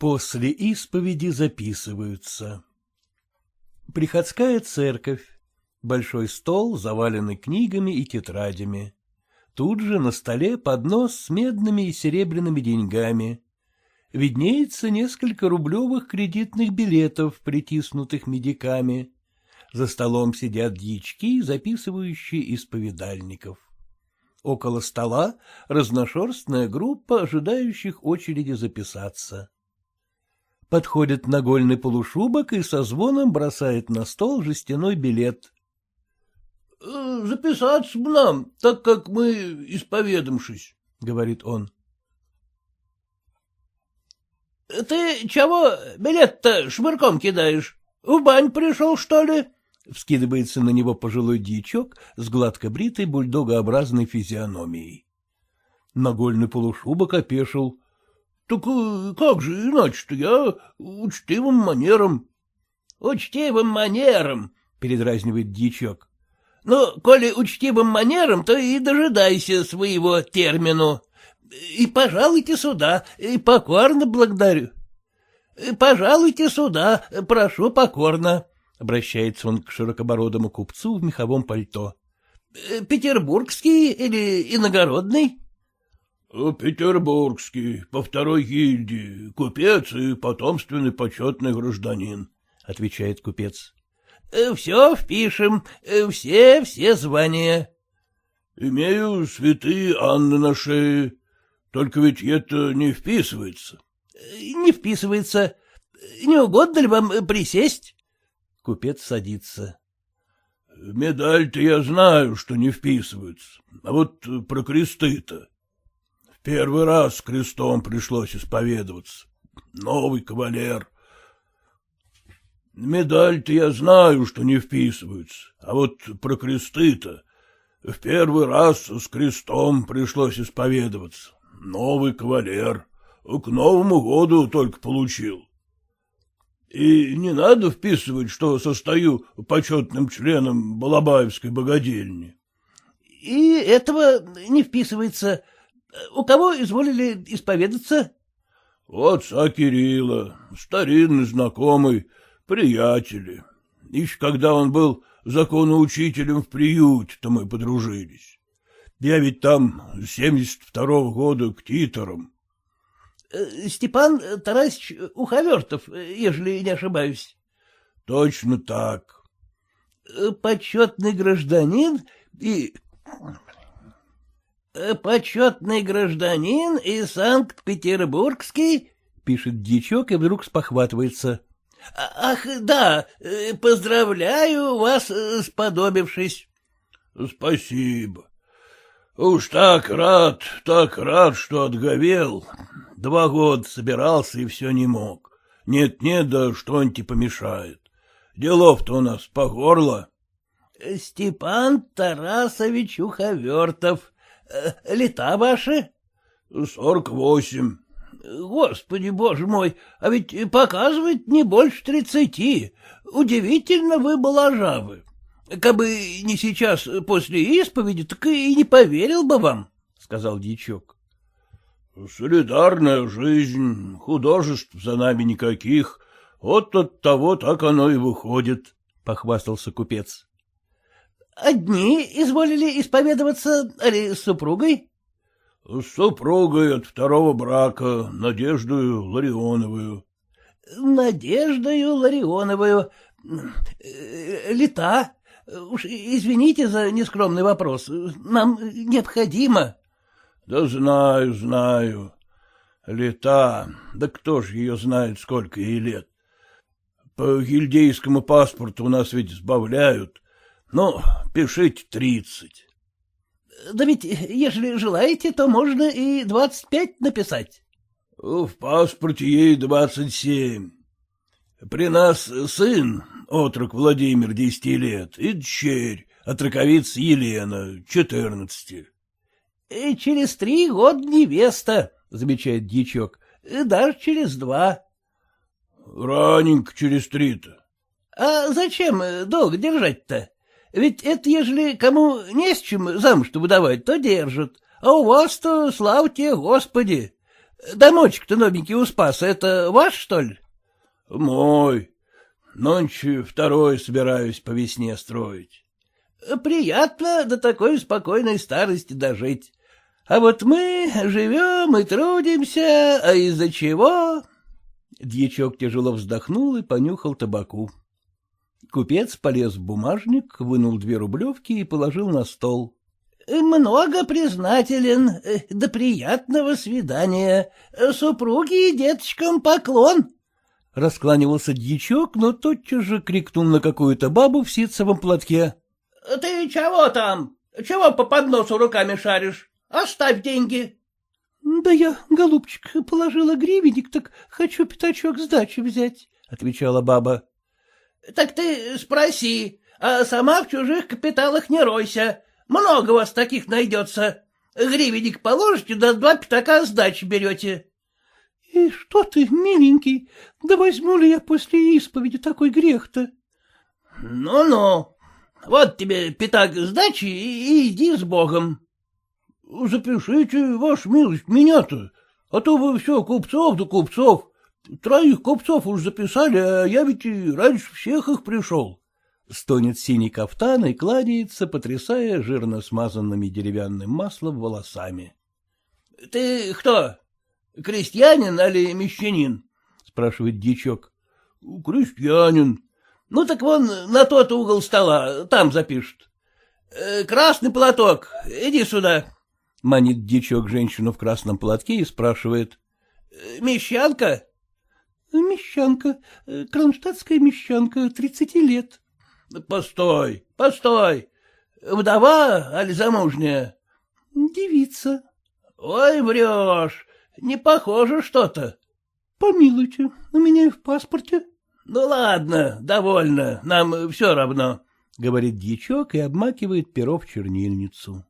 После исповеди записываются. Приходская церковь. Большой стол, заваленный книгами и тетрадями. Тут же на столе поднос с медными и серебряными деньгами. Виднеется несколько рублевых кредитных билетов, притиснутых медиками. За столом сидят дьячки, записывающие исповедальников. Около стола разношерстная группа, ожидающих очереди записаться. Подходит нагольный полушубок и со звоном бросает на стол жестяной билет. «Э, — Записаться бы нам, так как мы исповедамшись, — говорит он. — Ты чего билет-то шмырком кидаешь? В бань пришел, что ли? — вскидывается на него пожилой дьячок с гладко бритой бульдогообразной физиономией. Нагольный полушубок опешил. — Так э, как же иначе-то я учтивым манером. — Учтивым манером, — передразнивает дьячок. — Ну, коли учтивым манером, то и дожидайся своего термину. И пожалуйте сюда, и покорно благодарю. Пожалуйте сюда, прошу покорно. Обращается он к широкобородому купцу в меховом пальто. — Петербургский или иногородный? — Петербургский, по второй гильдии, купец и потомственный почетный гражданин, — отвечает купец. — Все впишем, все, все звания. — Имею святые Анны на шее, только ведь это не вписывается. — Не вписывается. Не угодно ли вам присесть? Купец садится. — Медаль-то я знаю, что не вписываются, а вот про кресты-то. Первый раз крестом пришлось исповедоваться. Новый кавалер. Медаль-то я знаю, что не вписываются, а вот про кресты-то в первый раз с крестом пришлось исповедоваться. Новый кавалер. К Новому году только получил. И не надо вписывать, что состою почетным членом Балабаевской богадельни. — И этого не вписывается. У кого изволили исповедаться? — У отца Кирилла, старинный знакомый, приятели. Еще когда он был законоучителем в приюте-то мы подружились. Я ведь там с семьдесят второго года к титорам. Э, — Степан Тарасич Уховертов, ежели не ошибаюсь. — Точно так. Э, — Почетный гражданин и... Э, — Почетный гражданин и Санкт-Петербургский, — пишет дичок и вдруг спохватывается. А, — Ах, да, поздравляю вас, сподобившись. — Спасибо. Уж так рад, так рад, что отговел. Два года собирался и все не мог. Нет-нет, да что-нибудь помешает. Делов-то у нас по горло. — Степан Тарасович Уховертов. Э, лета ваши? — Сорок восемь. — Господи, боже мой, а ведь показывает не больше тридцати. Удивительно вы балажавы. Кабы не сейчас после исповеди, так и не поверил бы вам, — сказал дьячок. Солидарная жизнь, художеств за нами никаких, вот от того так оно и выходит, — похвастался купец. — Одни изволили исповедоваться, али с супругой? — С супругой от второго брака, Надеждою Ларионовую. — Надеждою Ларионовую. Э, лета? Уж извините за нескромный вопрос. Нам необходимо. Да знаю, знаю. Лета. Да кто ж ее знает, сколько ей лет. По гильдейскому паспорту у нас ведь сбавляют. Ну, пишите тридцать. Да ведь, ежели желаете, то можно и двадцать пять написать. В паспорте ей двадцать семь. При нас сын, отрок Владимир, десяти лет, и дщерь, отроковица Елена, четырнадцати. — Через три года невеста, — замечает дьячок, — даже через два. — Раненько через три-то. — А зачем долго держать-то? Ведь это, ежели кому не с чем замуж-то выдавать, то держат. А у вас-то, слава тебе, Господи! — Домочек-то новенький у Спаса, это ваш, что ли? — Мой. Нонче второй собираюсь по весне строить. — Приятно до такой спокойной старости дожить. А вот мы живем и трудимся, а из-за чего? Дьячок тяжело вздохнул и понюхал табаку. Купец полез в бумажник, вынул две рублевки и положил на стол. — Много признателен, э, до приятного свидания. Супруги и деточкам поклон. Раскланивался дьячок, но тотчас же крикнул на какую-то бабу в ситцевом платке. — Ты чего там? Чего по подносу руками шаришь? Оставь деньги. — Да я, голубчик, положила гривенник, так хочу пятачок сдачи взять, — отвечала баба. — Так ты спроси, а сама в чужих капиталах не ройся. Много вас таких найдется. Гривенник положите, да два пятака сдачи берете. — И что ты, миленький, да возьму ли я после исповеди такой грех-то? Ну — Ну-ну, вот тебе пятак сдачи и иди с Богом. — Запишите, ваша милость, меня-то, а то вы все купцов да купцов. Троих купцов уж записали, а я ведь и раньше всех их пришел. Стонет синий кафтан и кладется, потрясая жирно смазанными деревянным маслом волосами. — Ты кто? Крестьянин или мещанин? — спрашивает дичок. — Крестьянин. — Ну так вон на тот угол стола, там запишут. Э, — Красный платок, иди сюда. — манит дичок женщину в красном платке и спрашивает. — Мещанка? — Мещанка, э, кронштадтская мещанка, тридцати лет. — Постой, постой. Вдова, аль замужняя? — Девица. — Ой, врешь, не похоже что-то. — Помилуйте, у меня и в паспорте. — Ну ладно, довольно, нам все равно, — говорит дьячок и обмакивает перо в чернильницу.